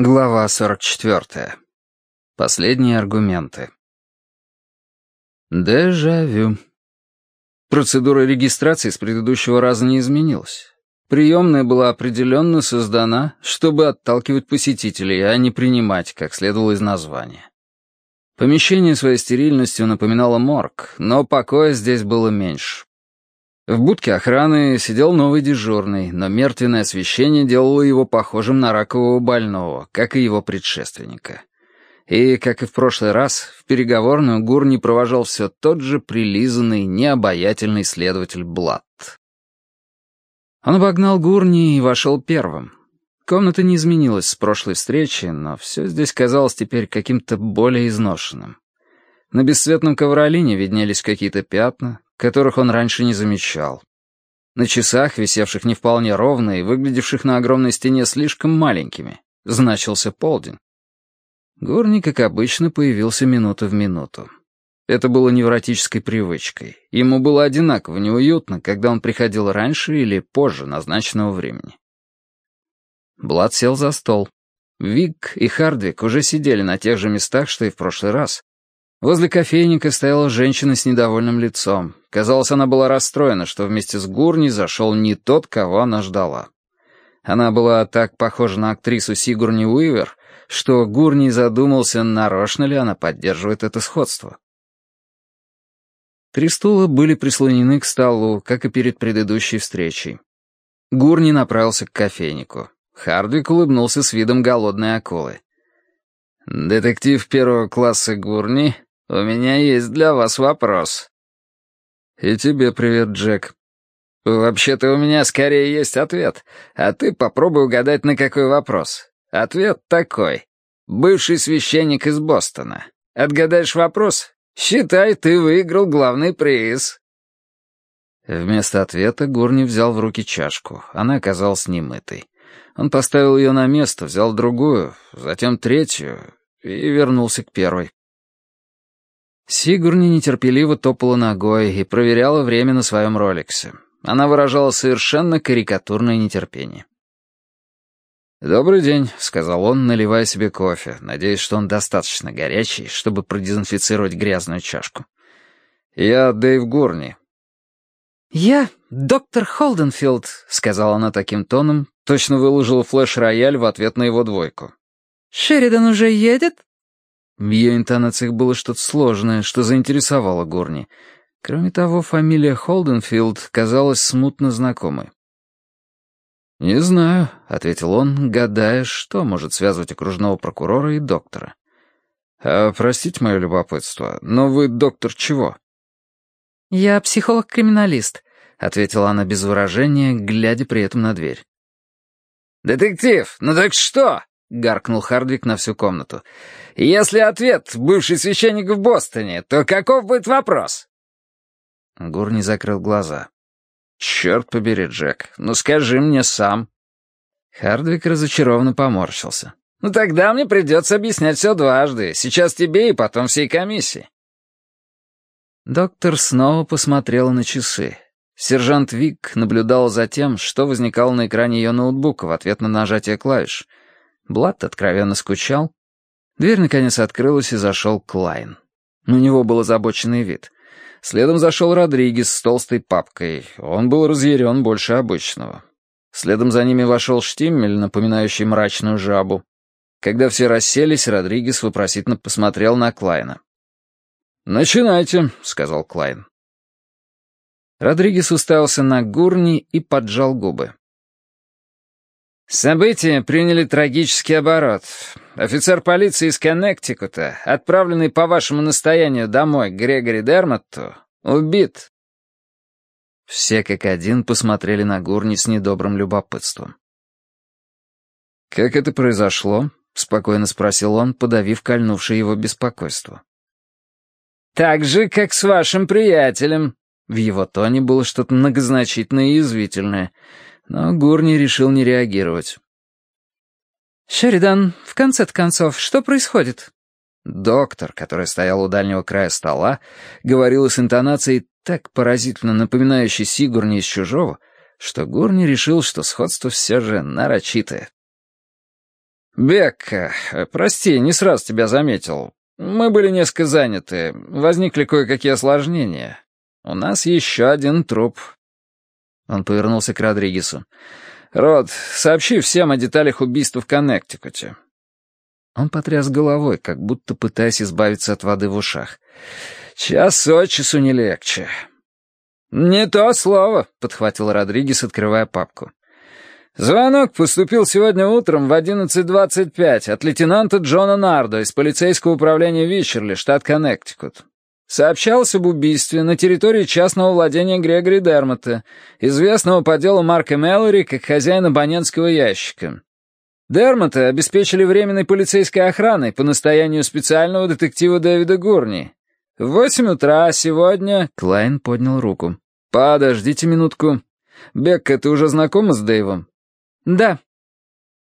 Глава 44. Последние аргументы. Дежавю. Процедура регистрации с предыдущего раза не изменилась. Приемная была определенно создана, чтобы отталкивать посетителей, а не принимать, как следовало из названия. Помещение своей стерильностью напоминало морг, но покоя здесь было меньше. В будке охраны сидел новый дежурный, но мертвенное освещение делало его похожим на ракового больного, как и его предшественника. И, как и в прошлый раз, в переговорную Гурни провожал все тот же прилизанный, необаятельный следователь Блатт. Он обогнал Гурни и вошел первым. Комната не изменилась с прошлой встречи, но все здесь казалось теперь каким-то более изношенным. На бесцветном ковролине виднелись какие-то пятна, которых он раньше не замечал. На часах, висевших не вполне ровно и выглядевших на огромной стене слишком маленькими, значился полдень. Горник, как обычно, появился минуту в минуту. Это было невротической привычкой. Ему было одинаково неуютно, когда он приходил раньше или позже назначенного времени. Блад сел за стол. Вик и Хардвик уже сидели на тех же местах, что и в прошлый раз, Возле кофейника стояла женщина с недовольным лицом. Казалось, она была расстроена, что вместе с Гурни зашел не тот, кого она ждала. Она была так похожа на актрису Сигурни Уивер, что Гурни задумался, нарочно ли она поддерживает это сходство. Три стула были прислонены к столу, как и перед предыдущей встречей. Гурни направился к кофейнику. Хардвик улыбнулся с видом голодной акулы. «Детектив первого класса Гурни «У меня есть для вас вопрос». «И тебе привет, Джек». «Вообще-то у меня скорее есть ответ, а ты попробуй угадать, на какой вопрос. Ответ такой. Бывший священник из Бостона. Отгадаешь вопрос? Считай, ты выиграл главный приз». Вместо ответа Гурни взял в руки чашку. Она оказалась немытой. Он поставил ее на место, взял другую, затем третью и вернулся к первой. Сигурни нетерпеливо топала ногой и проверяла время на своем роликсе. Она выражала совершенно карикатурное нетерпение. «Добрый день», — сказал он, наливая себе кофе, надеясь, что он достаточно горячий, чтобы продезинфицировать грязную чашку. «Я Дэйв Гурни». «Я доктор Холденфилд», — сказала она таким тоном, точно выложила флеш-рояль в ответ на его двойку. «Шеридан уже едет?» В ее интонациях было что-то сложное, что заинтересовало Горни. Кроме того, фамилия Холденфилд казалась смутно знакомой. «Не знаю», — ответил он, гадая, что может связывать окружного прокурора и доктора. «А, простите мое любопытство, но вы доктор чего?» «Я психолог-криминалист», — ответила она без выражения, глядя при этом на дверь. «Детектив, ну так что?» — гаркнул Хардвик на всю комнату. «Если ответ — бывший священник в Бостоне, то каков будет вопрос?» Гурни закрыл глаза. «Черт побери, Джек, ну скажи мне сам». Хардвик разочарованно поморщился. «Ну тогда мне придется объяснять все дважды. Сейчас тебе и потом всей комиссии». Доктор снова посмотрел на часы. Сержант Вик наблюдал за тем, что возникало на экране ее ноутбука в ответ на нажатие клавиш — Блад откровенно скучал. Дверь наконец открылась и зашел Клайн. У него был озабоченный вид. Следом зашел Родригес с толстой папкой. Он был разъярен больше обычного. Следом за ними вошел Штиммель, напоминающий мрачную жабу. Когда все расселись, Родригес вопросительно посмотрел на Клайна. «Начинайте», — сказал Клайн. Родригес уставился на Гурни и поджал губы. События приняли трагический оборот. Офицер полиции из Коннектикута, отправленный по вашему настоянию домой Грегори Дерматту, убит. Все как один посмотрели на Гурни с недобрым любопытством. «Как это произошло?» — спокойно спросил он, подавив кольнувшее его беспокойство. «Так же, как с вашим приятелем». В его тоне было что-то многозначительное и язвительное — но Гурни решил не реагировать. «Шеридан, в конце концов, что происходит?» Доктор, который стоял у дальнего края стола, говорил с интонацией, так поразительно напоминающей Сигурни из «Чужого», что Гурни решил, что сходство все же нарочитое. «Бекка, прости, не сразу тебя заметил. Мы были несколько заняты, возникли кое-какие осложнения. У нас еще один труп». Он повернулся к Родригесу. «Род, сообщи всем о деталях убийства в Коннектикуте». Он потряс головой, как будто пытаясь избавиться от воды в ушах. «Час от часу не легче». «Не то слово», — подхватил Родригес, открывая папку. Звонок поступил сегодня утром в 11.25 от лейтенанта Джона Нардо из полицейского управления Вичерли, штат Коннектикут. Сообщалось об убийстве на территории частного владения Грегори Дермота, известного по делу Марка Меллори как хозяина абонентского ящика. Дермота обеспечили временной полицейской охраной по настоянию специального детектива Дэвида Гурни. В восемь утра сегодня... Клайн поднял руку. «Подождите минутку. Бекка, ты уже знакома с Дэйвом?» «Да».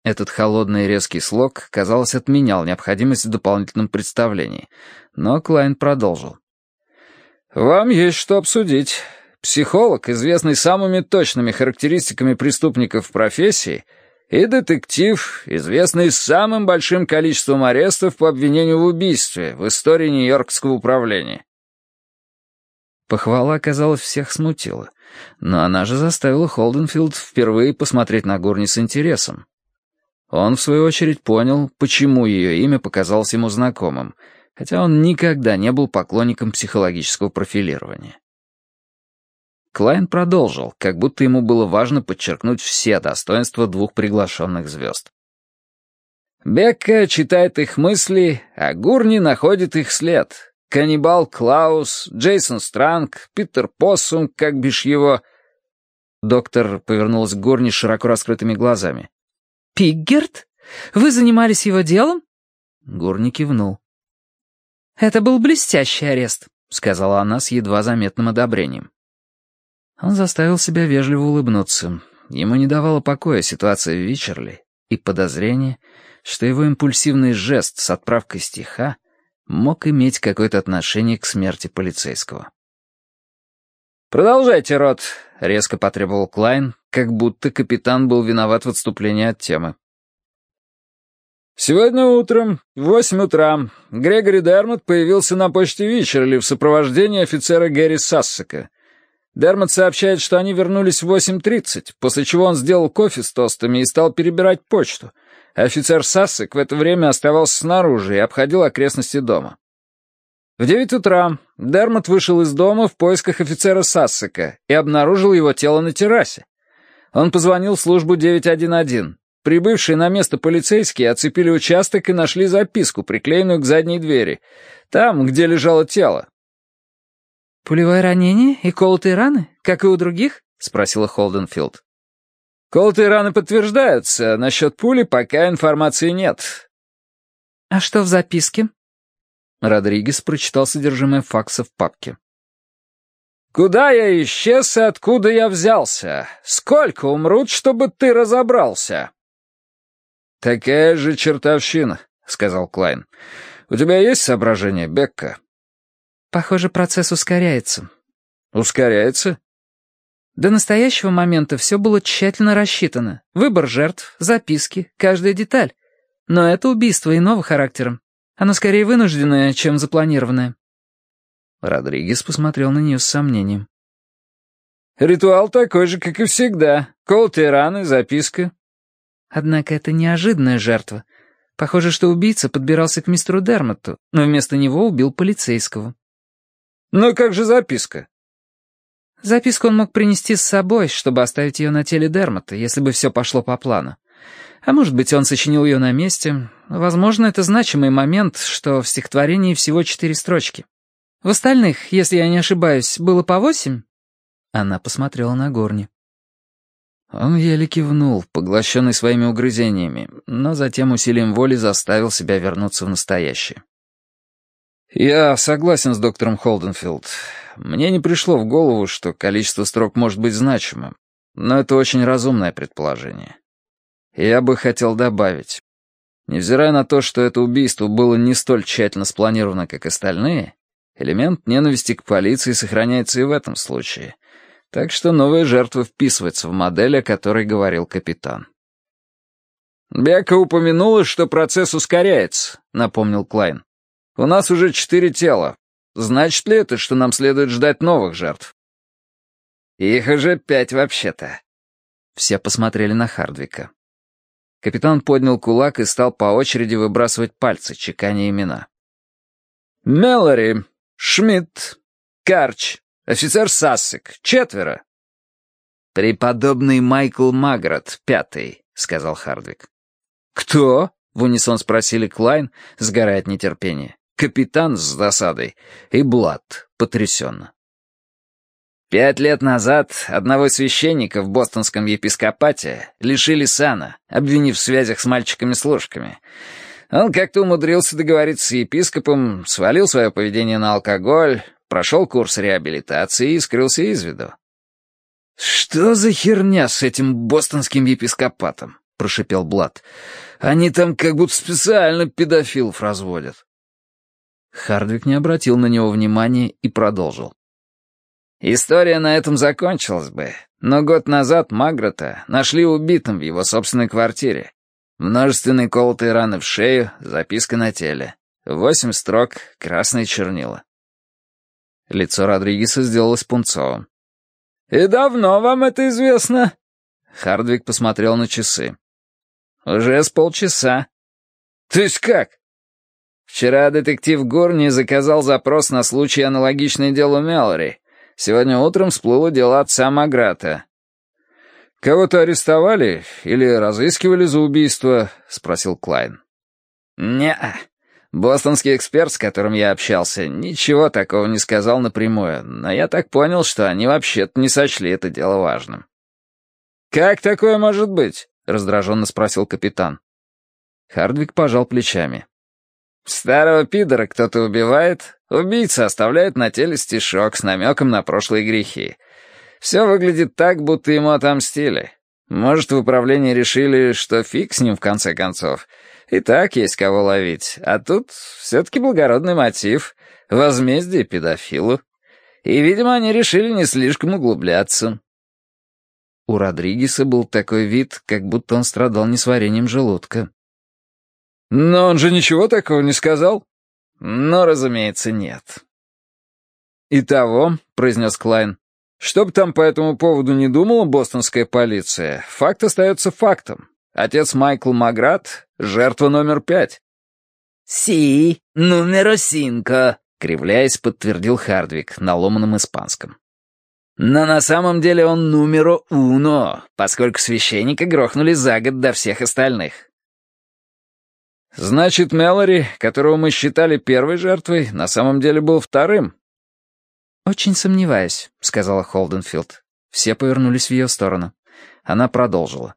Этот холодный и резкий слог, казалось, отменял необходимость в дополнительном представлении. Но Клайн продолжил. «Вам есть что обсудить. Психолог, известный самыми точными характеристиками преступников в профессии, и детектив, известный самым большим количеством арестов по обвинению в убийстве в истории Нью-Йоркского управления. Похвала, казалось, всех смутила. Но она же заставила Холденфилд впервые посмотреть на Гурни с интересом. Он, в свою очередь, понял, почему ее имя показалось ему знакомым, хотя он никогда не был поклонником психологического профилирования. Клайн продолжил, как будто ему было важно подчеркнуть все достоинства двух приглашенных звезд. Бекка читает их мысли, а Гурни находит их след, Каннибал Клаус, Джейсон Странг, Питер Поссум, как бишь его...» Доктор повернулась к Горни широко раскрытыми глазами. «Пиггерт? Вы занимались его делом?» Горни кивнул. «Это был блестящий арест», — сказала она с едва заметным одобрением. Он заставил себя вежливо улыбнуться. Ему не давала покоя ситуация в Вичерли и подозрение, что его импульсивный жест с отправкой стиха мог иметь какое-то отношение к смерти полицейского. «Продолжайте, Рот», — резко потребовал Клайн, как будто капитан был виноват в отступлении от темы. «Сегодня утром, в восемь утра, Грегори Дермот появился на почте Вичерли в сопровождении офицера Гэри Сассека. Дермот сообщает, что они вернулись в 8.30, после чего он сделал кофе с тостами и стал перебирать почту. Офицер Сассек в это время оставался снаружи и обходил окрестности дома. В девять утра Дермот вышел из дома в поисках офицера Сассека и обнаружил его тело на террасе. Он позвонил в службу 911. Прибывшие на место полицейские оцепили участок и нашли записку, приклеенную к задней двери, там, где лежало тело. «Пулевое ранение и колотые раны, как и у других?» — спросила Холденфилд. Колотые раны подтверждаются, насчет пули пока информации нет. А что в записке? Родригес прочитал содержимое факса в папке. «Куда я исчез и откуда я взялся? Сколько умрут, чтобы ты разобрался?» «Такая же чертовщина», — сказал Клайн. «У тебя есть соображение, Бекка?» «Похоже, процесс ускоряется». «Ускоряется? До настоящего момента все было тщательно рассчитано. Выбор жертв, записки, каждая деталь. Но это убийство иного характера. Оно скорее вынужденное, чем запланированное. Родригес посмотрел на нее с сомнением. «Ритуал такой же, как и всегда. Колотые раны, записка». Однако это неожиданная жертва. Похоже, что убийца подбирался к мистеру Дермоту, но вместо него убил полицейского. «Ну как же записка?» Записку он мог принести с собой, чтобы оставить ее на теле Дермота, если бы все пошло по плану. А может быть, он сочинил ее на месте. Возможно, это значимый момент, что в стихотворении всего четыре строчки. В остальных, если я не ошибаюсь, было по восемь?» Она посмотрела на Горни. Он еле кивнул, поглощенный своими угрызениями, но затем усилием воли заставил себя вернуться в настоящее. «Я согласен с доктором Холденфилд. Мне не пришло в голову, что количество строк может быть значимым, но это очень разумное предположение. Я бы хотел добавить. Невзирая на то, что это убийство было не столь тщательно спланировано, как остальные, элемент ненависти к полиции сохраняется и в этом случае. Так что новая жертва вписывается в модель, о которой говорил капитан. «Бека упомянула, что процесс ускоряется», — напомнил Клайн. «У нас уже четыре тела. Значит ли это, что нам следует ждать новых жертв?» «Их уже пять вообще-то». Все посмотрели на Хардвика. Капитан поднял кулак и стал по очереди выбрасывать пальцы, чеканя имена. «Меллори, Шмидт, Карч, офицер Сассек, четверо». «Преподобный Майкл Магрот, пятый», — сказал Хардвик. «Кто?» — в унисон спросили Клайн, сгорая от нетерпения. Капитан с досадой и Блад потрясенно. Пять лет назад одного священника в бостонском епископате лишили сана, обвинив в связях с мальчиками-служками. Он как-то умудрился договориться с епископом, свалил свое поведение на алкоголь, прошел курс реабилитации и скрылся из виду. «Что за херня с этим бостонским епископатом?» — прошипел Блад. «Они там как будто специально педофилов разводят». Хардвик не обратил на него внимания и продолжил. История на этом закончилась бы, но год назад Магрота нашли убитым в его собственной квартире. Множественные колотые раны в шею, записка на теле. Восемь строк, красные чернила. Лицо Родригеса сделалось пунцовым. «И давно вам это известно?» Хардвик посмотрел на часы. «Уже с полчаса». «То есть как?» «Вчера детектив Горни заказал запрос на случай, аналогичный делу Меллори. Сегодня утром всплыло дело отца Маграта. «Кого-то арестовали или разыскивали за убийство?» — спросил Клайн. «Не-а. Бостонский эксперт, с которым я общался, ничего такого не сказал напрямую, но я так понял, что они вообще-то не сочли это дело важным». «Как такое может быть?» — раздраженно спросил капитан. Хардвик пожал плечами. «Старого пидора кто-то убивает, убийца оставляет на теле стишок с намеком на прошлые грехи. Все выглядит так, будто ему отомстили. Может, в управлении решили, что фиг с ним в конце концов. И так есть кого ловить. А тут все-таки благородный мотив — возмездие педофилу. И, видимо, они решили не слишком углубляться. У Родригеса был такой вид, как будто он страдал несварением желудка. «Но он же ничего такого не сказал?» «Ну, разумеется, нет». «Итого», — произнес Клайн, что бы там по этому поводу не думала бостонская полиция, факт остается фактом. Отец Майкл Маград — жертва номер пять. «Си, номеро синко», — кривляясь, подтвердил Хардвик на ломаном испанском. «Но на самом деле он номеро уно, поскольку священника грохнули за год до всех остальных». «Значит, Мэлори, которого мы считали первой жертвой, на самом деле был вторым», «Очень сомневаюсь», — сказала Холденфилд. Все повернулись в ее сторону. Она продолжила.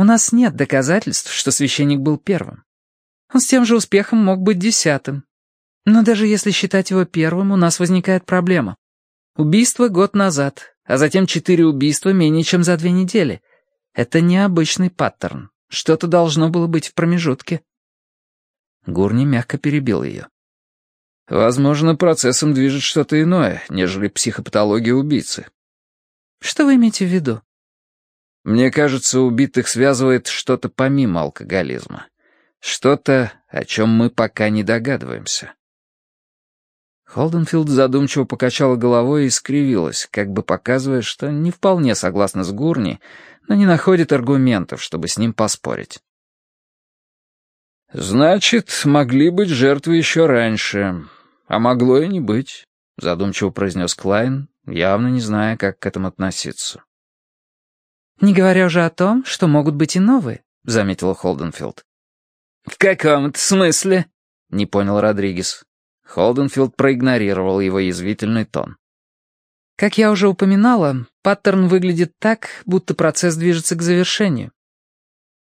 «У нас нет доказательств, что священник был первым. Он с тем же успехом мог быть десятым. Но даже если считать его первым, у нас возникает проблема. Убийство год назад, а затем четыре убийства менее чем за две недели. Это необычный паттерн. Что-то должно было быть в промежутке». Гурни мягко перебил ее. Возможно, процессом движет что-то иное, нежели психопатология убийцы. Что вы имеете в виду? Мне кажется, убитых связывает что-то помимо алкоголизма. Что-то, о чем мы пока не догадываемся. Холденфилд задумчиво покачала головой и скривилась, как бы показывая, что не вполне согласна с Гурни, но не находит аргументов, чтобы с ним поспорить. «Значит, могли быть жертвы еще раньше. «А могло и не быть», — задумчиво произнес Клайн, явно не зная, как к этому относиться. «Не говоря уже о том, что могут быть и новые», — заметила Холденфилд. «В каком-то смысле?» — не понял Родригес. Холденфилд проигнорировал его язвительный тон. «Как я уже упоминала, паттерн выглядит так, будто процесс движется к завершению».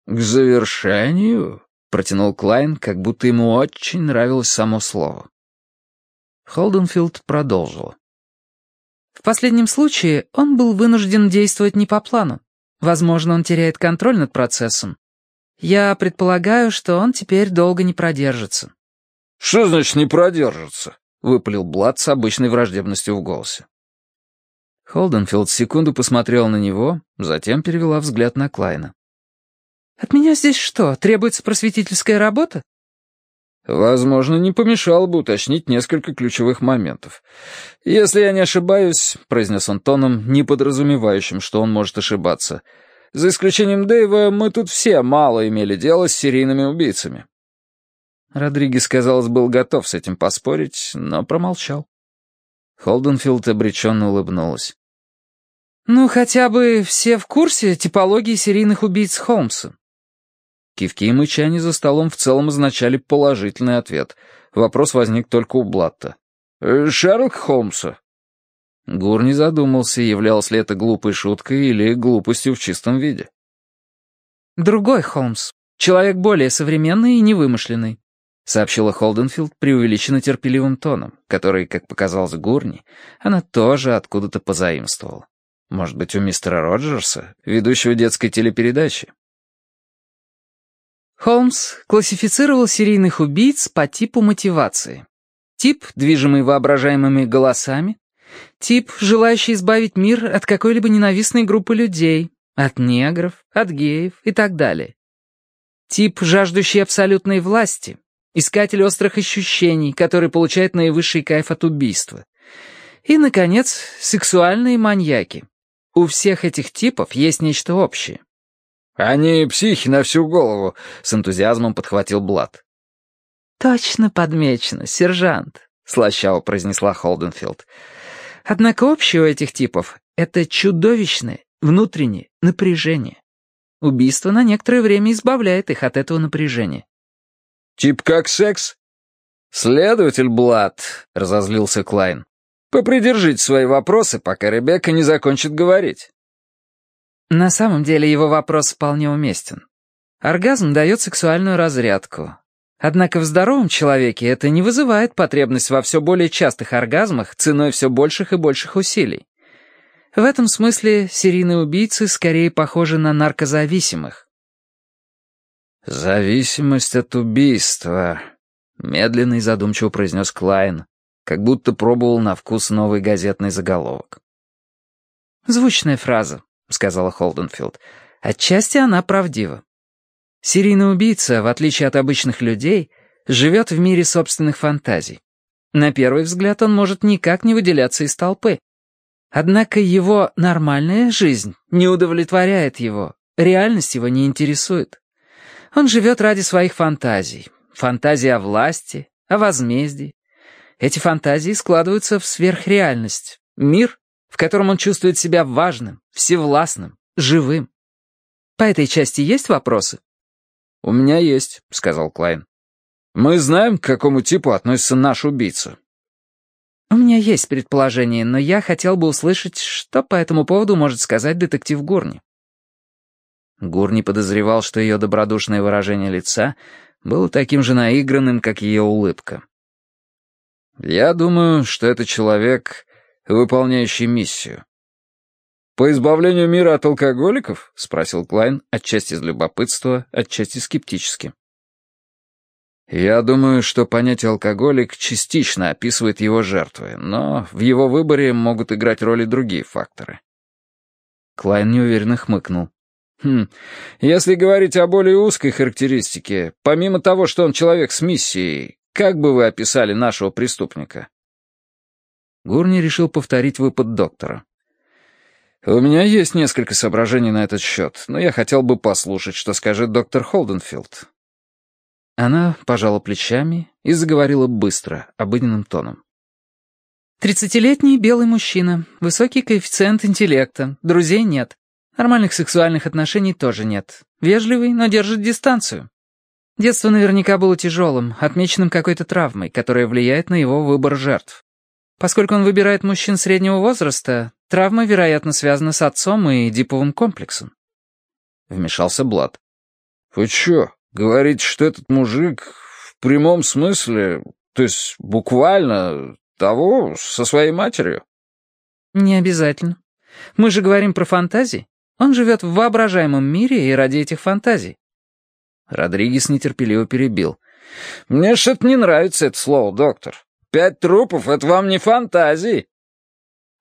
«К завершению?» — протянул Клайн, как будто ему очень нравилось само слово. Холденфилд продолжил. В последнем случае он был вынужден действовать не по плану. Возможно, он теряет контроль над процессом. Я предполагаю, что он теперь долго не продержится. «Что значит «не продержится»?» — выпалил Блад с обычной враждебностью в голосе. Холденфилд секунду посмотрел на него, затем перевела взгляд на Клайна. «От меня здесь что, требуется просветительская работа?» Возможно, не помешало бы уточнить несколько ключевых моментов. «Если я не ошибаюсь», — произнес он тоном, не подразумевающим, что он может ошибаться, «за исключением Дэйва, мы тут все мало имели дело с серийными убийцами». Родригес, казалось, был готов с этим поспорить, но промолчал. Холденфилд обреченно улыбнулась. «Ну, хотя бы все в курсе типологии серийных убийц Холмса. Кивки и мычание за столом в целом означали положительный ответ. Вопрос возник только у Блатта. «Э, «Шерлок Холмса?» Гур не задумался, являлось ли это глупой шуткой или глупостью в чистом виде. «Другой Холмс. Человек более современный и невымышленный», — сообщила Холденфилд преувеличенно терпеливым тоном, который, как показалось Гурни, она тоже откуда-то позаимствовала. Может быть, у мистера Роджерса, ведущего детской телепередачи? Холмс классифицировал серийных убийц по типу мотивации. Тип, движимый воображаемыми голосами. Тип, желающий избавить мир от какой-либо ненавистной группы людей, от негров, от геев и так далее. Тип, жаждущий абсолютной власти, искатель острых ощущений, который получает наивысший кайф от убийства. И, наконец, сексуальные маньяки. У всех этих типов есть нечто общее. «Они психи на всю голову», — с энтузиазмом подхватил Блад. «Точно подмечено, сержант», — слащаво произнесла Холденфилд. «Однако общее у этих типов — это чудовищное внутреннее напряжение. Убийство на некоторое время избавляет их от этого напряжения». «Тип как секс?» «Следователь Блад», — разозлился Клайн. «Попридержите свои вопросы, пока Ребекка не закончит говорить». На самом деле его вопрос вполне уместен. Оргазм дает сексуальную разрядку. Однако в здоровом человеке это не вызывает потребность во все более частых оргазмах ценой все больших и больших усилий. В этом смысле серийные убийцы скорее похожи на наркозависимых. «Зависимость от убийства», — медленно и задумчиво произнес Клайн, как будто пробовал на вкус новый газетный заголовок. Звучная фраза, — сказала Холденфилд. «Отчасти она правдива. Серийный убийца, в отличие от обычных людей, живет в мире собственных фантазий. На первый взгляд он может никак не выделяться из толпы. Однако его нормальная жизнь не удовлетворяет его, реальность его не интересует. Он живет ради своих фантазий. Фантазии о власти, о возмездии. Эти фантазии складываются в сверхреальность, мир, в котором он чувствует себя важным, всевластным, живым. По этой части есть вопросы? «У меня есть», — сказал Клайн. «Мы знаем, к какому типу относится наш убийца». «У меня есть предположение, но я хотел бы услышать, что по этому поводу может сказать детектив Гурни». Гурни подозревал, что ее добродушное выражение лица было таким же наигранным, как ее улыбка. «Я думаю, что это человек, выполняющий миссию. «По избавлению мира от алкоголиков?» — спросил Клайн, отчасти из любопытства, отчасти скептически. «Я думаю, что понятие «алкоголик» частично описывает его жертвы, но в его выборе могут играть роли другие факторы». Клайн неуверенно хмыкнул. «Хм, если говорить о более узкой характеристике, помимо того, что он человек с миссией, как бы вы описали нашего преступника?» Гурни решил повторить выпад доктора. «У меня есть несколько соображений на этот счет, но я хотел бы послушать, что скажет доктор Холденфилд». Она пожала плечами и заговорила быстро, обыденным тоном. «Тридцатилетний белый мужчина, высокий коэффициент интеллекта, друзей нет, нормальных сексуальных отношений тоже нет, вежливый, но держит дистанцию. Детство наверняка было тяжелым, отмеченным какой-то травмой, которая влияет на его выбор жертв. Поскольку он выбирает мужчин среднего возраста, травма, вероятно, связана с отцом и диповым комплексом. Вмешался Блад. «Вы чё, говорите, что этот мужик в прямом смысле, то есть буквально того, со своей матерью?» «Не обязательно. Мы же говорим про фантазии. Он живет в воображаемом мире и ради этих фантазий». Родригес нетерпеливо перебил. «Мне что-то не нравится это слово, доктор. Пять трупов — это вам не фантазии».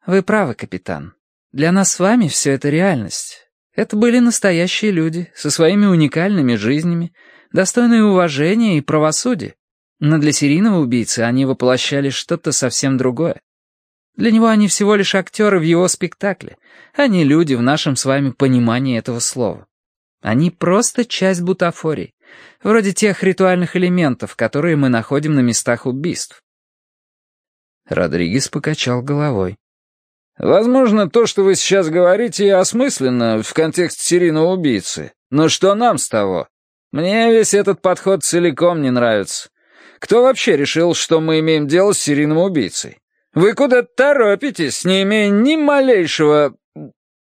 Вы правы, капитан. Для нас с вами все это реальность. Это были настоящие люди, со своими уникальными жизнями, достойные уважения и правосудия. Но для серийного убийцы они воплощали что-то совсем другое. Для него они всего лишь актеры в его спектакле, а не люди в нашем с вами понимании этого слова. Они просто часть бутафорий, вроде тех ритуальных элементов, которые мы находим на местах убийств. Родригес покачал головой. «Возможно, то, что вы сейчас говорите, осмысленно в контексте серийного убийцы. Но что нам с того? Мне весь этот подход целиком не нравится. Кто вообще решил, что мы имеем дело с серийным убийцей? Вы куда-то торопитесь, не имея ни малейшего...»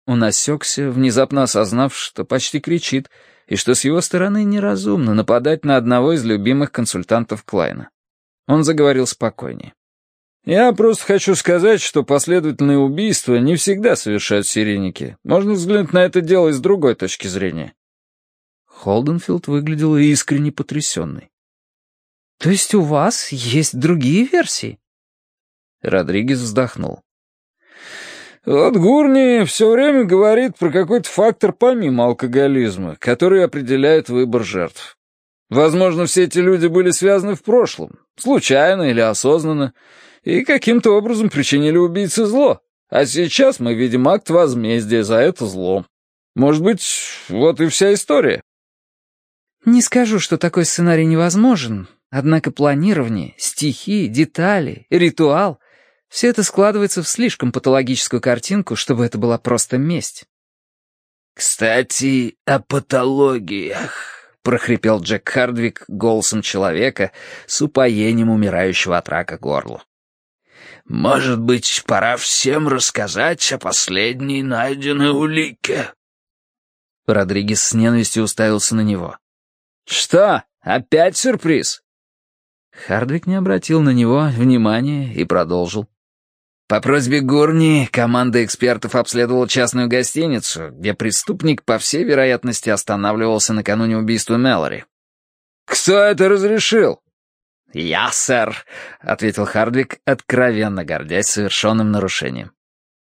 Он осекся, внезапно осознав, что почти кричит, и что с его стороны неразумно нападать на одного из любимых консультантов Клайна. Он заговорил спокойнее. «Я просто хочу сказать, что последовательные убийства не всегда совершают серийники. Можно взглянуть на это дело с другой точки зрения». Холденфилд выглядел искренне потрясенный. «То есть у вас есть другие версии?» Родригес вздохнул. «Вот Гурни все время говорит про какой-то фактор помимо алкоголизма, который определяет выбор жертв. Возможно, все эти люди были связаны в прошлом, случайно или осознанно, и каким-то образом причинили убийце зло. А сейчас мы видим акт возмездия за это зло. Может быть, вот и вся история. Не скажу, что такой сценарий невозможен, однако планирование, стихи, детали, ритуал — все это складывается в слишком патологическую картинку, чтобы это была просто месть. «Кстати, о патологиях», — прохрипел Джек Хардвик голосом человека с упоением умирающего от рака горла. Может быть, пора всем рассказать о последней найденной улике?» Родригес с ненавистью уставился на него. «Что, опять сюрприз?» Хардвик не обратил на него внимания и продолжил. По просьбе Гурни команда экспертов обследовала частную гостиницу, где преступник, по всей вероятности, останавливался накануне убийства Мэлори. «Кто это разрешил?» «Я, сэр», — ответил Хардвик, откровенно гордясь совершенным нарушением.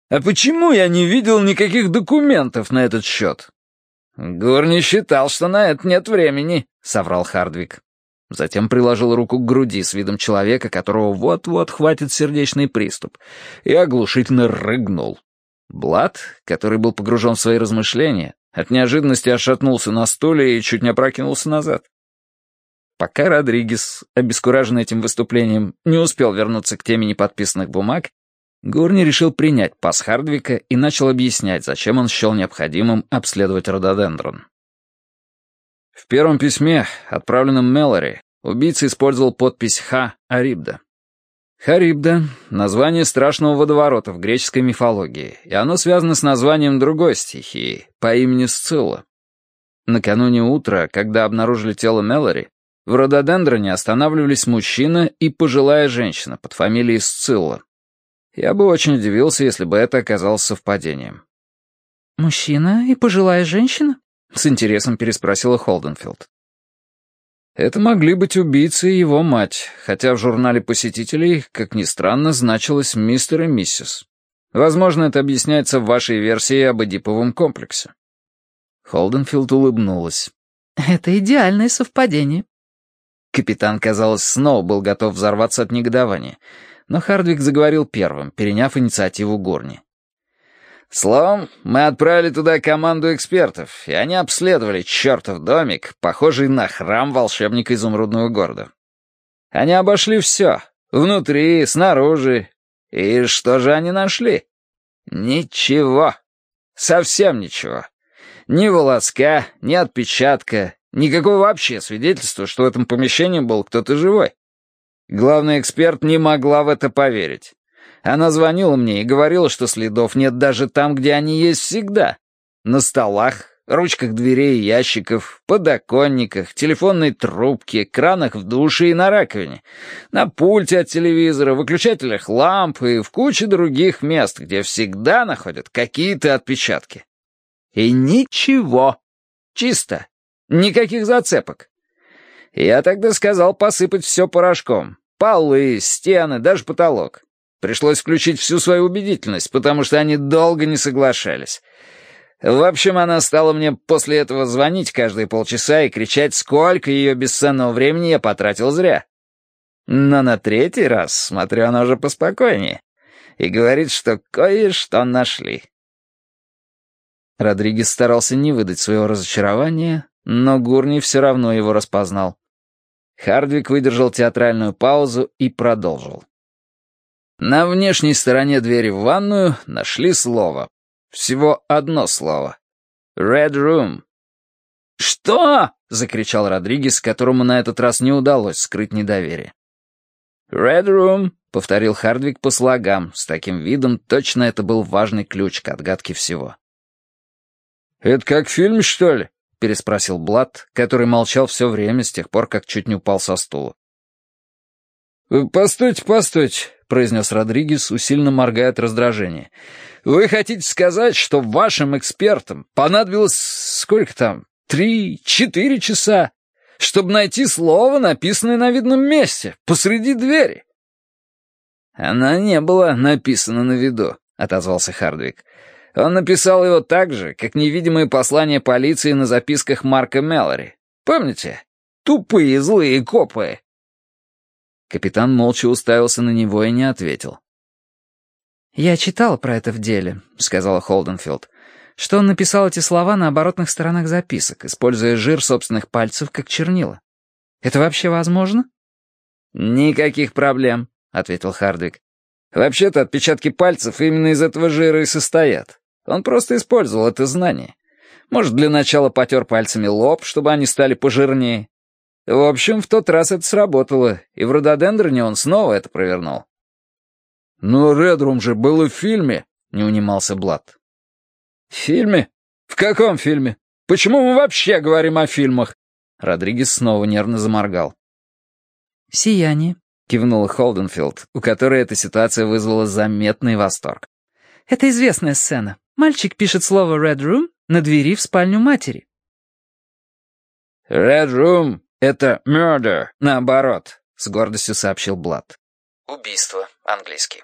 «А почему я не видел никаких документов на этот счет?» «Гур не считал, что на это нет времени», — соврал Хардвик. Затем приложил руку к груди с видом человека, которого вот-вот хватит сердечный приступ, и оглушительно рыгнул. Блад, который был погружен в свои размышления, от неожиданности ошатнулся на стуле и чуть не опрокинулся назад. Пока Родригес, обескураженный этим выступлением, не успел вернуться к теме неподписанных бумаг, Гурни решил принять пас Хардвика и начал объяснять, зачем он счел необходимым обследовать рододендрон. В первом письме, отправленном Мелори, убийца использовал подпись «Ха Арибда». Харибда — название страшного водоворота в греческой мифологии, и оно связано с названием другой стихии, по имени Сцилла. Накануне утра, когда обнаружили тело Мелори, в рододендроне останавливались мужчина и пожилая женщина под фамилией Сцилла. Я бы очень удивился, если бы это оказалось совпадением. «Мужчина и пожилая женщина?» — с интересом переспросила Холденфилд. Это могли быть убийцы и его мать, хотя в журнале посетителей, как ни странно, значилось «мистер и миссис». Возможно, это объясняется в вашей версии об Эдиповом комплексе. Холденфилд улыбнулась. «Это идеальное совпадение. Капитан, казалось, снова был готов взорваться от негодования, но Хардвик заговорил первым, переняв инициативу Горни. «Словом, мы отправили туда команду экспертов, и они обследовали чертов домик, похожий на храм волшебника изумрудного города. Они обошли все, внутри, снаружи. И что же они нашли? Ничего. Совсем ничего. Ни волоска, ни отпечатка, Никакого вообще свидетельства, что в этом помещении был кто-то живой. Главный эксперт не могла в это поверить. Она звонила мне и говорила, что следов нет даже там, где они есть всегда. На столах, ручках дверей и ящиков, подоконниках, телефонной трубке, кранах в душе и на раковине, на пульте от телевизора, выключателях ламп и в куче других мест, где всегда находят какие-то отпечатки. И ничего. Чисто. Никаких зацепок. Я тогда сказал посыпать все порошком. Полы, стены, даже потолок. Пришлось включить всю свою убедительность, потому что они долго не соглашались. В общем, она стала мне после этого звонить каждые полчаса и кричать, сколько ее бесценного времени я потратил зря. Но на третий раз, смотрю, она уже поспокойнее. И говорит, что кое-что нашли. Родригес старался не выдать своего разочарования, но Гурни все равно его распознал. Хардвик выдержал театральную паузу и продолжил. На внешней стороне двери в ванную нашли слово. Всего одно слово. «Red Room». «Что?» — закричал Родригес, которому на этот раз не удалось скрыть недоверие. «Red Room», — повторил Хардвик по слогам, с таким видом точно это был важный ключ к отгадке всего. «Это как фильм, что ли?» — переспросил Блад, который молчал все время с тех пор, как чуть не упал со стула. «Постойте, постойте произнес Родригес, усиленно моргая от раздражения. «Вы хотите сказать, что вашим экспертам понадобилось сколько там, три, четыре часа, чтобы найти слово, написанное на видном месте, посреди двери?» «Она не была написана на виду», — отозвался Хардвик. «Он написал его так же, как невидимые послания полиции на записках Марка Меллори. Помните? Тупые злые копы». Капитан молча уставился на него и не ответил. «Я читал про это в деле», — сказала Холденфилд, «что он написал эти слова на оборотных сторонах записок, используя жир собственных пальцев как чернила. Это вообще возможно?» «Никаких проблем», — ответил Хардвик. «Вообще-то отпечатки пальцев именно из этого жира и состоят. Он просто использовал это знание. Может, для начала потер пальцами лоб, чтобы они стали пожирнее, в общем, в тот раз это сработало, и в рододендроне он снова это провернул. «Но Редрум же был и в фильме», — не унимался Блад. «В фильме? В каком фильме? Почему мы вообще говорим о фильмах?» Родригес снова нервно заморгал. «Сияние», — кивнула Холденфилд, у которой эта ситуация вызвала заметный восторг. «Это известная сцена. Мальчик пишет слово «Red Room» на двери в спальню матери». «Red Room «Это murder, наоборот», — с гордостью сообщил Блад. «Убийство, английский».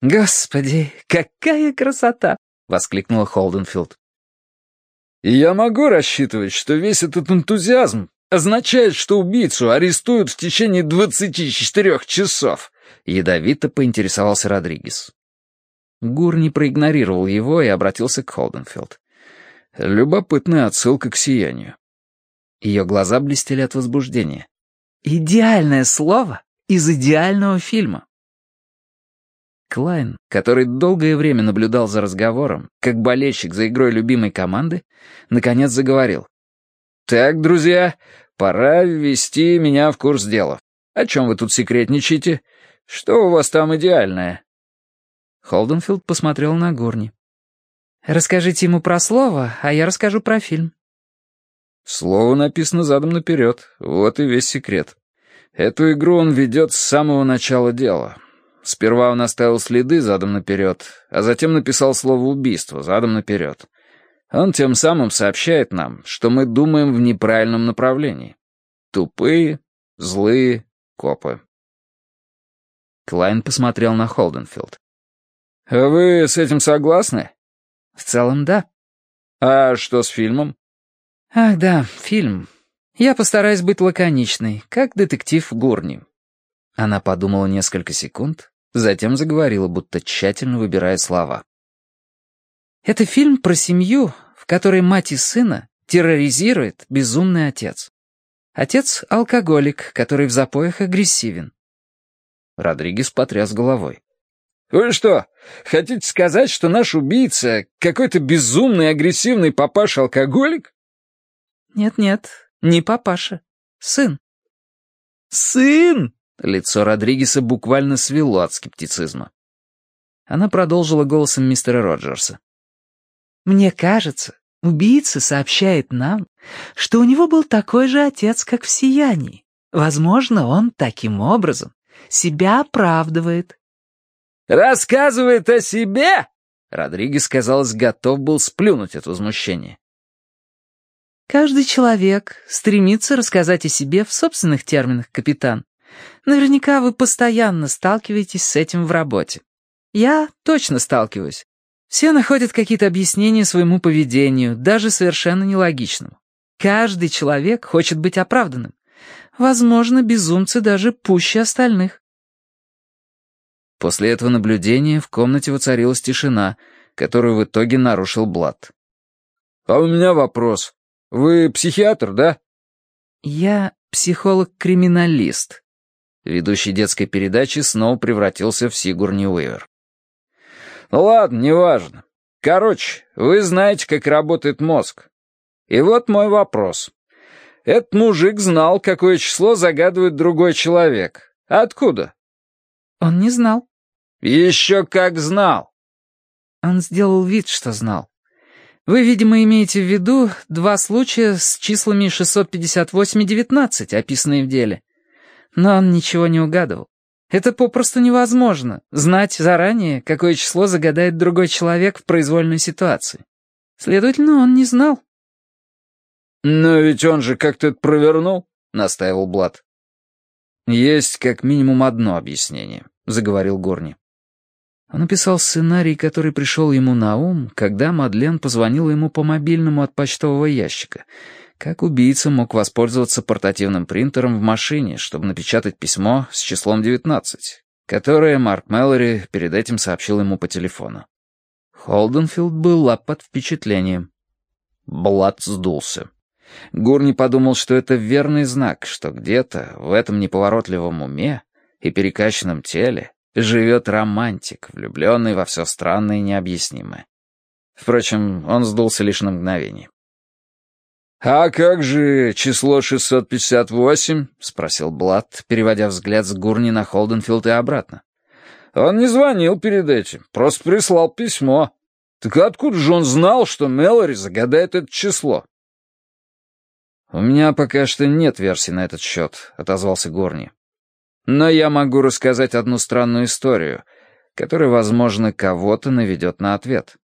«Господи, какая красота!» — воскликнула Холденфилд. я могу рассчитывать, что весь этот энтузиазм означает, что убийцу арестуют в течение двадцати четырех часов», — ядовито поинтересовался Родригес. Гур не проигнорировал его и обратился к Холденфилд. «Любопытная отсылка к сиянию. Ее глаза блестели от возбуждения. «Идеальное слово из идеального фильма». Клайн, который долгое время наблюдал за разговором, как болельщик за игрой любимой команды, наконец заговорил. «Так, друзья, пора ввести меня в курс дела. О чем вы тут секретничаете? Что у вас там идеальное?» Холденфилд посмотрел на Горни. «Расскажите ему про слово, а я расскажу про фильм». Слово написано задом наперед, вот и весь секрет. Эту игру он ведет с самого начала дела. Сперва он оставил следы задом наперед, а затем написал слово «убийство» задом наперед. Он тем самым сообщает нам, что мы думаем в неправильном направлении. Тупые, злые копы. Клайн посмотрел на Холденфилд. «А вы с этим согласны?» «В целом, да». «А что с фильмом?» Ах да, фильм. Я постараюсь быть лаконичной, как детектив Гурни. Она подумала несколько секунд, затем заговорила, будто тщательно выбирая слова. Это фильм про семью, в которой мать и сына терроризирует безумный отец. Отец — алкоголик, который в запоях агрессивен. Родригес потряс головой. «Вы что, хотите сказать, что наш убийца — какой-то безумный агрессивный папаша-алкоголик?» «Нет-нет, не папаша. Сын». «Сын?» Лицо Родригеса буквально свело от скептицизма. Она продолжила голосом мистера Роджерса. «Мне кажется, убийца сообщает нам, что у него был такой же отец, как в «Сиянии». Возможно, он таким образом себя оправдывает». «Рассказывает о себе?» Родригес, казалось, готов был сплюнуть от возмущения. Каждый человек стремится рассказать о себе в собственных терминах, капитан. Наверняка вы постоянно сталкиваетесь с этим в работе. Я точно сталкиваюсь. Все находят какие-то объяснения своему поведению, даже совершенно нелогичному. Каждый человек хочет быть оправданным. Возможно, безумцы даже пуще остальных. После этого наблюдения в комнате воцарилась тишина, которую в итоге нарушил Блад. «А у меня вопрос. Вы психиатр, да?» «Я психолог-криминалист». Ведущий детской передачи снова превратился в Сигурни Уивер. «Ну ладно, неважно. Короче, вы знаете, как работает мозг. И вот мой вопрос. Этот мужик знал, какое число загадывает другой человек. Откуда?» «Он не знал». «Еще как знал!» Он сделал вид, что знал. Вы, видимо, имеете в виду два случая с числами 658 и 19, описанные в деле. Но он ничего не угадывал. Это попросту невозможно, знать заранее, какое число загадает другой человек в произвольной ситуации. Следовательно, он не знал. «Но ведь он же как-то это провернул», — настаивал Блад. «Есть как минимум одно объяснение», — заговорил Горни. Он написал сценарий, который пришел ему на ум, когда Мадлен позвонила ему по мобильному от почтового ящика. Как убийца мог воспользоваться портативным принтером в машине, чтобы напечатать письмо с числом 19, которое Марк Мэллори перед этим сообщил ему по телефону. Холденфилд был под впечатлением. Блад сдулся. Гурни подумал, что это верный знак, что где-то в этом неповоротливом уме и перекачанном теле живет романтик, влюбленный во все странное и необъяснимое. Впрочем, он сдулся лишь на мгновение. «А как же число 658?» — спросил Блад, переводя взгляд с Гурни на Холденфилд и обратно. «Он не звонил перед этим, просто прислал письмо. Так откуда же он знал, что Мэлори загадает это число?» «У меня пока что нет версии на этот счет», — отозвался Горни. Но я могу рассказать одну странную историю, которая, возможно, кого-то наведет на ответ.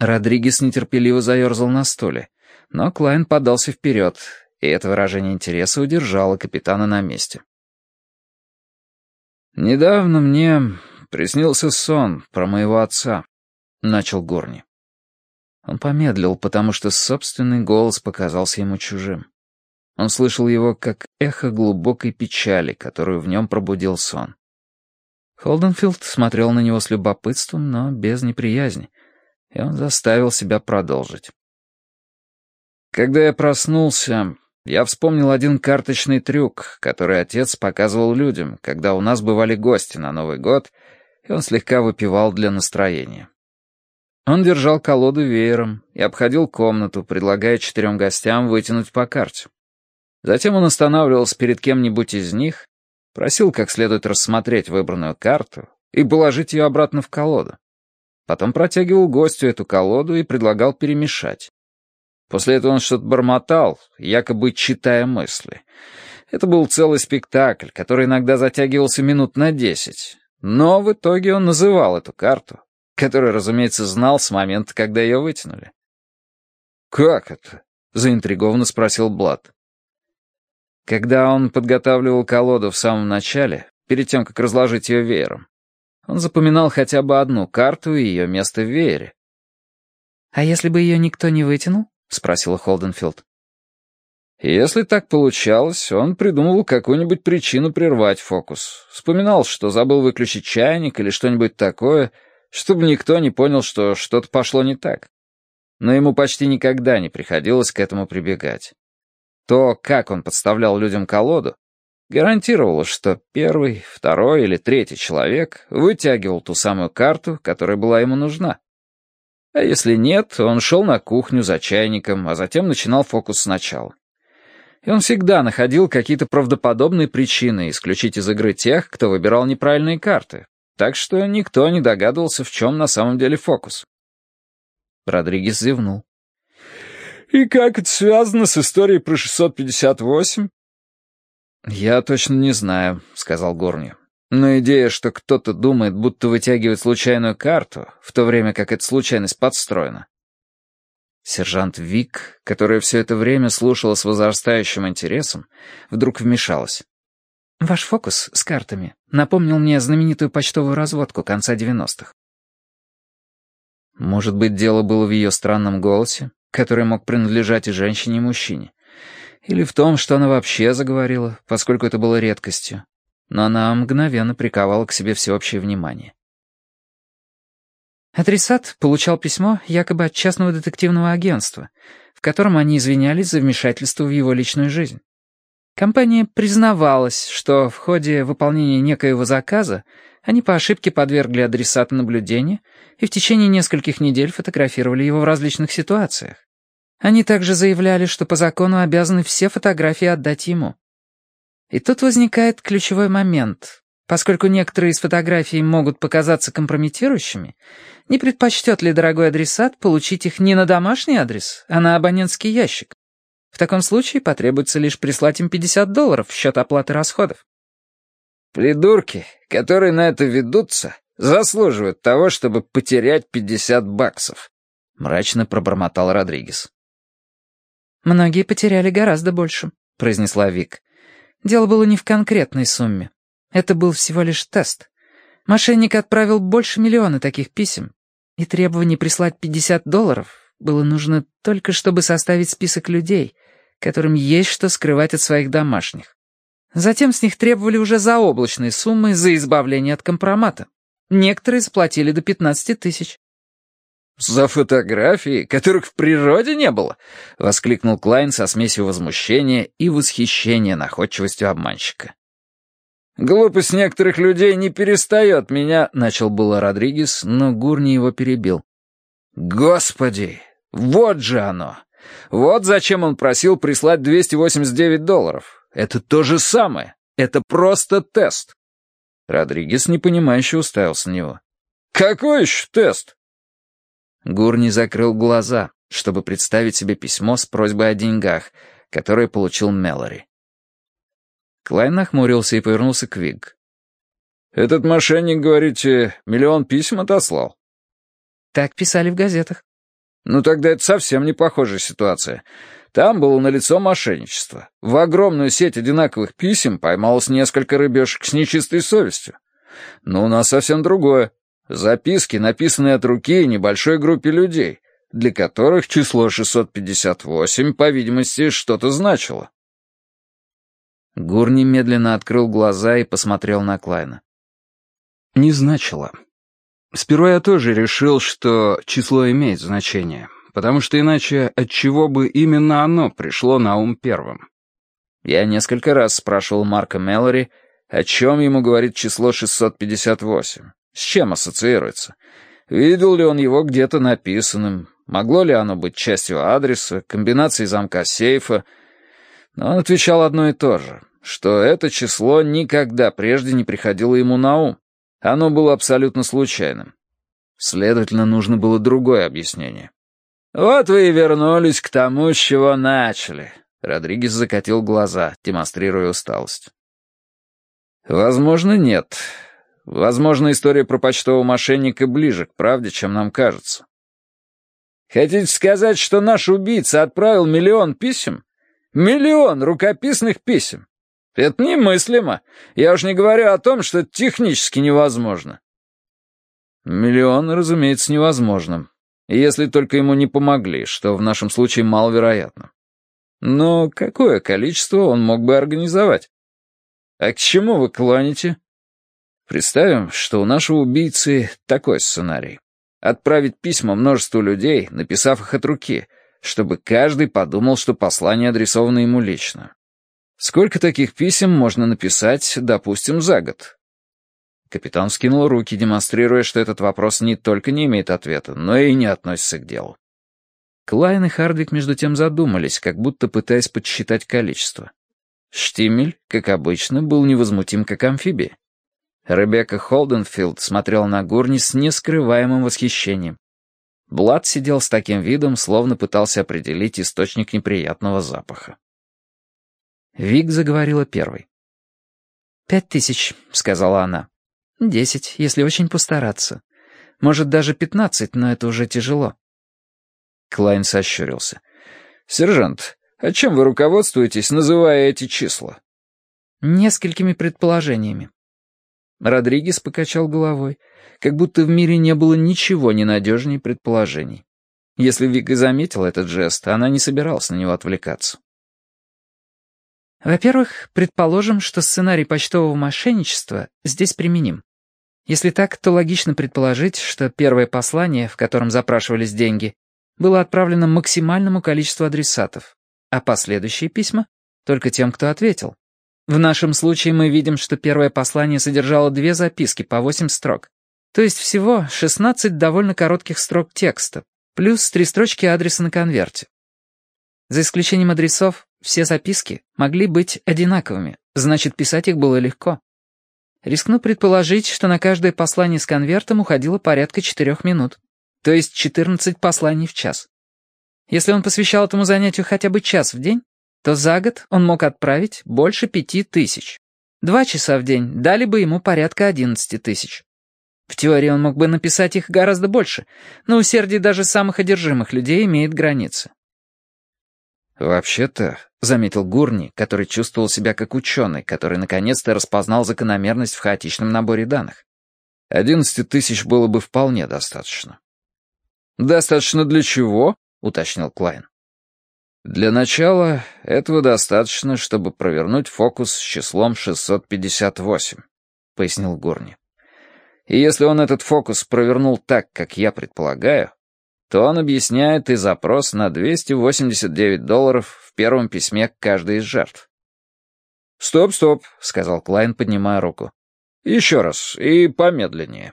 Родригес нетерпеливо заерзал на стуле, но Клайн подался вперед, и это выражение интереса удержало капитана на месте. «Недавно мне приснился сон про моего отца», — начал Горни. Он помедлил, потому что собственный голос показался ему чужим. Он слышал его как эхо глубокой печали, которую в нем пробудил сон. Холденфилд смотрел на него с любопытством, но без неприязни, и он заставил себя продолжить. Когда я проснулся, я вспомнил один карточный трюк, который отец показывал людям, когда у нас бывали гости на Новый год, и он слегка выпивал для настроения. Он держал колоду веером и обходил комнату, предлагая четырем гостям вытянуть по карте. Затем он останавливался перед кем-нибудь из них, просил как следует рассмотреть выбранную карту и положить ее обратно в колоду. Потом протягивал гостю эту колоду и предлагал перемешать. После этого он что-то бормотал, якобы читая мысли. Это был целый спектакль, который иногда затягивался минут на десять. Но в итоге он называл эту карту, которую, разумеется, знал с момента, когда ее вытянули. «Как это?» — заинтригованно спросил Блад. Когда он подготавливал колоду в самом начале, перед тем, как разложить ее веером, он запоминал хотя бы одну карту и ее место в веере. «А если бы ее никто не вытянул?» — спросила Холденфилд. Если так получалось, он придумывал какую-нибудь причину прервать фокус. Вспоминал, что забыл выключить чайник или что-нибудь такое, чтобы никто не понял, что что-то пошло не так. Но ему почти никогда не приходилось к этому прибегать. То, как он подставлял людям колоду, гарантировало, что первый, второй или третий человек вытягивал ту самую карту, которая была ему нужна. А если нет, он шел на кухню за чайником, а затем начинал фокус сначала. И он всегда находил какие-то правдоподобные причины исключить из игры тех, кто выбирал неправильные карты, так что никто не догадывался, в чем на самом деле фокус. Родригес зевнул. «И как это связано с историей про 658?» «Я точно не знаю», — сказал Горни. «Но идея, что кто-то думает, будто вытягивает случайную карту, в то время как эта случайность подстроена». Сержант Вик, которая все это время слушала с возрастающим интересом, вдруг вмешалась. «Ваш фокус с картами напомнил мне знаменитую почтовую разводку конца девяностых. Может быть, дело было в ее странном голосе, который мог принадлежать и женщине, и мужчине. Или в том, что она вообще заговорила, поскольку это было редкостью. Но она мгновенно приковала к себе всеобщее внимание. Адресат получал письмо якобы от частного детективного агентства, в котором они извинялись за вмешательство в его личную жизнь. Компания признавалась, что в ходе выполнения некоего заказа они по ошибке подвергли адресата наблюдению и в течение нескольких недель фотографировали его в различных ситуациях. Они также заявляли, что по закону обязаны все фотографии отдать ему. И тут возникает ключевой момент. Поскольку некоторые из фотографий могут показаться компрометирующими, не предпочтет ли дорогой адресат получить их не на домашний адрес, а на абонентский ящик? В таком случае потребуется лишь прислать им 50 долларов в счет оплаты расходов. Придурки, которые на это ведутся, заслуживают того, чтобы потерять 50 баксов, мрачно пробормотал Родригес. «Многие потеряли гораздо больше», — произнесла Вик. «Дело было не в конкретной сумме. Это был всего лишь тест. Мошенник отправил больше миллиона таких писем, и требование прислать 50 долларов было нужно только, чтобы составить список людей, которым есть что скрывать от своих домашних. Затем с них требовали уже заоблачные суммы за избавление от компромата. Некоторые заплатили до 15 тысяч. «За фотографии, которых в природе не было!» — воскликнул Клайн со смесью возмущения и восхищения находчивостью обманщика. «Глупость некоторых людей не перестает меня...» — начал было Родригес, но Гурни его перебил. «Господи! Вот же оно! Вот зачем он просил прислать 289 долларов. Это то же самое. Это просто тест». Родригес непонимающе уставился на него. «Какой еще тест?» Гурни закрыл глаза, чтобы представить себе письмо с просьбой о деньгах, которое получил Мелори. Клайн нахмурился и повернулся к Виг. «Этот мошенник, говорите, миллион писем отослал?» «Так писали в газетах». «Ну тогда это совсем не похожая ситуация. Там было налицо мошенничество. В огромную сеть одинаковых писем поймалось несколько рыбешек с нечистой совестью. Но у нас совсем другое. Записки, написанные от руки небольшой группе людей, для которых число 658, по видимости, что-то значило. Гур немедленно открыл глаза и посмотрел на Клайна. «Не значило. Сперва я тоже решил, что число имеет значение, потому что иначе от чего бы именно оно пришло на ум первым?» Я несколько раз спрашивал Марка Меллори, о чем ему говорит число 658, с чем ассоциируется. Видел ли он его где-то написанным, могло ли оно быть частью адреса, комбинацией замка сейфа, но он отвечал одно и то же, что это число никогда прежде не приходило ему на ум. Оно было абсолютно случайным. Следовательно, нужно было другое объяснение. «Вот вы и вернулись к тому, с чего начали», — Родригес закатил глаза, демонстрируя усталость. «Возможно, нет. Возможно, история про почтового мошенника ближе к правде, чем нам кажется». «Хотите сказать, что наш убийца отправил миллион писем? Миллион рукописных писем. Это немыслимо. Я уж не говорю о том, что технически невозможно. Миллион, разумеется, невозможно. Если только ему не помогли, что в нашем случае маловероятно. Но какое количество он мог бы организовать? А к чему вы клоните? Представим, что у нашего убийцы такой сценарий. Отправить письма множеству людей, написав их от руки — чтобы каждый подумал, что послание адресовано ему лично. Сколько таких писем можно написать, допустим, за год? Капитан вскинул руки, демонстрируя, что этот вопрос не только не имеет ответа, но и не относится к делу. Клайн и Хардвик между тем задумались, как будто пытаясь подсчитать количество. Штимель, как обычно, был невозмутим, как амфибия. Ребекка Холденфилд смотрел на Гурни с нескрываемым восхищением. Блад сидел с таким видом, словно пытался определить источник неприятного запаха. Вик заговорила первой. «Пять тысяч», — сказала она. «Десять, если очень постараться. Может, даже пятнадцать, но это уже тяжело». Клайн сощурился. «Сержант, а чем вы руководствуетесь, называя эти числа?» «Несколькими предположениями. Родригес покачал головой, как будто в мире не было ничего ненадежнее предположений. Если Вика заметила этот жест, она не собиралась на него отвлекаться. Во-первых, предположим, что сценарий почтового мошенничества здесь применим. Если так, то логично предположить, что первое послание, в котором запрашивались деньги, было отправлено максимальному количеству адресатов, а последующие письма — только тем, кто ответил. В нашем случае мы видим, что первое послание содержало две записки по восемь строк, то есть всего 16 довольно коротких строк текста, плюс три строчки адреса на конверте. За исключением адресов, все записки могли быть одинаковыми, значит, писать их было легко. Рискну предположить, что на каждое послание с конвертом уходило порядка четырех минут, то есть 14 посланий в час. Если он посвящал этому занятию хотя бы час в день, то за год он мог отправить больше пяти тысяч. Два часа в день дали бы ему порядка одиннадцати тысяч. В теории он мог бы написать их гораздо больше, но усердие даже самых одержимых людей имеет границы. «Вообще-то», — заметил Гурни, который чувствовал себя как ученый, который наконец-то распознал закономерность в хаотичном наборе данных. «Одиннадцати тысяч было бы вполне достаточно». «Достаточно для чего?» — уточнил Клайн. «Для начала этого достаточно, чтобы провернуть фокус с числом 658», — пояснил Гурни. «И если он этот фокус провернул так, как я предполагаю, то он объясняет и запрос на 289 долларов в первом письме к каждой из жертв. «Стоп, стоп», — сказал Клайн, поднимая руку. «Еще раз, и помедленнее.